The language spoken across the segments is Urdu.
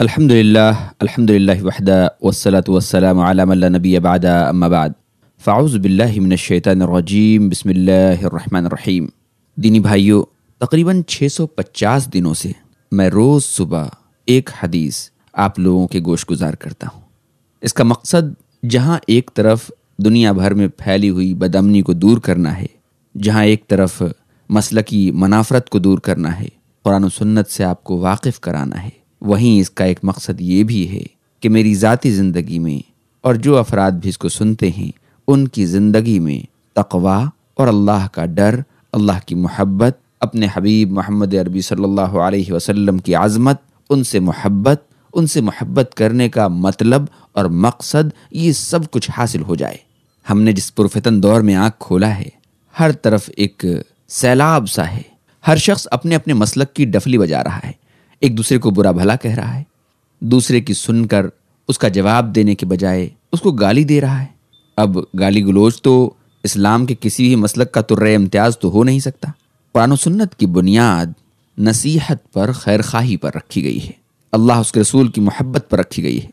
الحمد للہ الحمد للہ وحدہ وسلاۃ وسلم علام اللہ نبی بعد اما بعد فاؤز باللہ من الشیطان الرجیم بسم اللہ الرحمن الرحیم دینی بھائیوں تقریباً چھ سو پچاس دنوں سے میں روز صبح ایک حدیث آپ لوگوں کے گوش گزار کرتا ہوں اس کا مقصد جہاں ایک طرف دنیا بھر میں پھیلی ہوئی بدامنی کو دور کرنا ہے جہاں ایک طرف مسلکی منافرت کو دور کرنا ہے قرآن و سنت سے آپ کو واقف کرانا ہے وہیں اس کا ایک مقصد یہ بھی ہے کہ میری ذاتی زندگی میں اور جو افراد بھی اس کو سنتے ہیں، ان کی زندگی میں تقوا اور اللہ کا ڈر، اللہ کی محبت، اپنے حبیب محمد عربی صلی اللہ علیہ وسلم کی عظمت، ان سے محبت، ان سے محبت کرنے کا مطلب اور مقصد، یہ سب کچھ حاصل ہو جائے۔ ہم نے جس پرفتن دور میں آنکھ کھولا ہے، ہر طرف ایک سیلاب سا ہے۔ ہر شخص اپنے اپنے مسلک کی ڈفلی بجا رہا ہے۔ ایک دوسرے کو برا بھلا کہہ رہا ہے۔ دوسرے کی سن کر اس کا جواب دینے کے بجائے اس کو گالی دے رہا ہے۔ اب گالی گلوچ تو اسلام کے کسی بھی مسلک کا تر امتیاز تو ہو نہیں سکتا۔ قرآن و سنت کی بنیاد نصیحت پر خیر خواہی پر رکھی گئی ہے۔ اللہ اس کے رسول کی محبت پر رکھی گئی ہے۔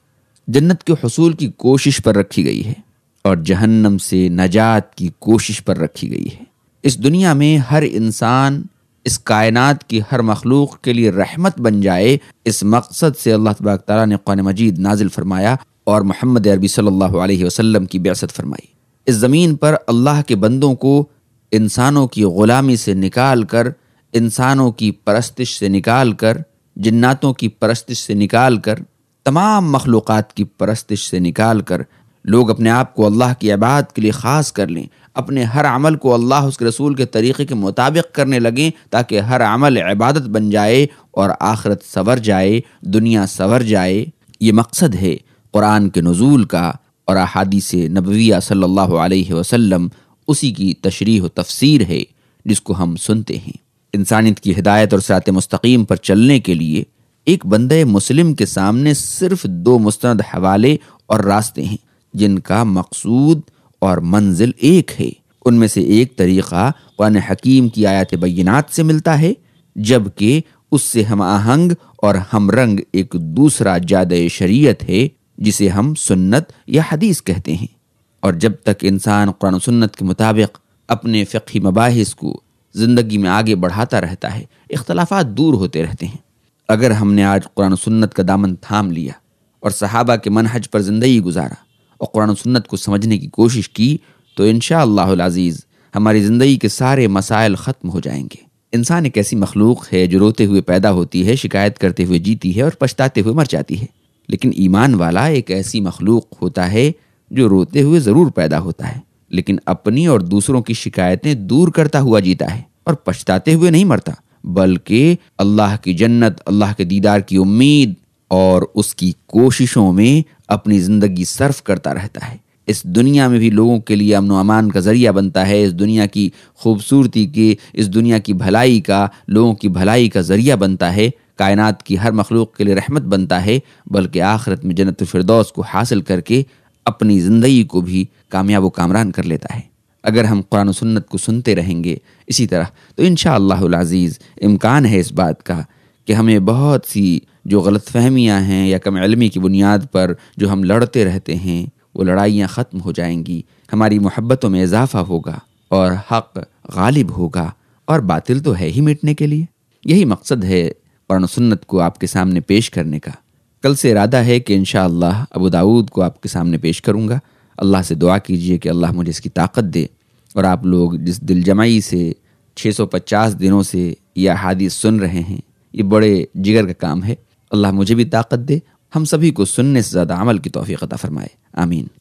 جنت کے حصول کی کوشش پر رکھی گئی ہے۔ اور جہنم سے نجات کی کوشش پر رکھی گئی ہے۔ اس دنیا میں ہر انسان اس کائنات کی ہر مخلوق کے لیے رحمت بن جائے، اس مقصد سے اللہ تبارک تعالیٰ نے قرآن مجید نازل فرمایا اور محمد عربی صلی اللہ علیہ وسلم کی بیاست فرمائی۔ اس زمین پر اللہ کے بندوں کو انسانوں کی غلامی سے نکال کر، انسانوں کی پرستش سے نکال کر، جناتوں کی پرستش سے نکال کر، تمام مخلوقات کی پرستش سے نکال کر، لوگ اپنے آپ کو اللہ کی عبادت کے لیے خاص کر لیں۔ اپنے ہر عمل کو اللہ اس کے رسول کے طریقے کے مطابق کرنے لگیں تاکہ ہر عمل عبادت بن جائے اور آخرت سور جائے، دنیا سور جائے۔ یہ مقصد ہے قرآن کے نزول کا اور احادیث نبویہ صلی اللہ علیہ وسلم اسی کی تشریح و تفسیر ہے جس کو ہم سنتے ہیں۔ انسانیت کی ہدایت اور سرات مستقیم پر چلنے کے لیے ایک بندہ مسلم کے سامنے صرف دو مستند حوالے اور راستے ہیں، جن کا مقصود اور منزل ایک ہے۔ ان میں سے ایک طریقہ قرآن حکیم کی آیات بینات سے ملتا ہے جبکہ اس سے ہم آہنگ اور ہم رنگ ایک دوسرا جاد شریعت ہے، جسے ہم سنت یا حدیث کہتے ہیں۔ اور جب تک انسان قرآن و سنت کے مطابق اپنے فقہی مباحث کو زندگی میں آگے بڑھاتا رہتا ہے، اختلافات دور ہوتے رہتے ہیں۔ اگر ہم نے آج قرآن و سنت کا دامن تھام لیا اور صحابہ کے منحج پر زندگی گزارا اور قرآن و سنت کو سمجھنے کی کوشش کی تو انشاءاللہ اللہ العزیز ہماری زندگی کے سارے مسائل ختم ہو جائیں گے۔ انسان ایک ایسی مخلوق ہے جو روتے ہوئے پیدا ہوتی ہے، شکایت کرتے ہوئے جیتی ہے اور پچھتاتے ہوئے مر جاتی ہے۔ لیکن ایمان والا ایک ایسی مخلوق ہوتا ہے جو روتے ہوئے ضرور پیدا ہوتا ہے، لیکن اپنی اور دوسروں کی شکایتیں دور کرتا ہوا جیتا ہے اور پچھتاتے ہوئے نہیں مرتا، بلکہ اللہ کی جنت، اللہ کے دیدار کی امید اور اس کی کوششوں میں اپنی زندگی صرف کرتا رہتا ہے۔ اس دنیا میں بھی لوگوں کے لیے امن و امان کا ذریعہ بنتا ہے۔ اس دنیا کی خوبصورتی کے، اس دنیا کی بھلائی کا، لوگوں کی بھلائی کا ذریعہ بنتا ہے۔ کائنات کی ہر مخلوق کے لیے رحمت بنتا ہے، بلکہ آخرت میں جنت الفردوس کو حاصل کر کے اپنی زندگی کو بھی کامیاب و کامران کر لیتا ہے۔ اگر ہم قرآن و سنت کو سنتے رہیں گے اسی طرح، تو انشاءاللہ اللہ العزیز امکان ہے اس بات کا کہ ہمیں بہت سی جو غلط فہمیاں ہیں یا کم علمی کی بنیاد پر جو ہم لڑتے رہتے ہیں، وہ لڑائیاں ختم ہو جائیں گی۔ ہماری محبتوں میں اضافہ ہوگا اور حق غالب ہوگا اور باطل تو ہے ہی مٹنے کے لیے۔ یہی مقصد ہے قرآن و سنت کو آپ کے سامنے پیش کرنے کا۔ کل سے ارادہ ہے کہ انشاءاللہ اللہ ابو داود کو آپ کے سامنے پیش کروں گا۔ اللہ سے دعا کیجیے کہ اللہ مجھے اس کی طاقت دے اور آپ لوگ جس دل جمعی سے چھ سو پچاس دنوں سے یہ حادث سن رہے ہیں یہ بڑے جگر کا کام ہے۔ اللہ مجھے بھی طاقت دے، ہم سبھی کو سننے سے زیادہ عمل کی توفیق عطا فرمائے۔ آمین۔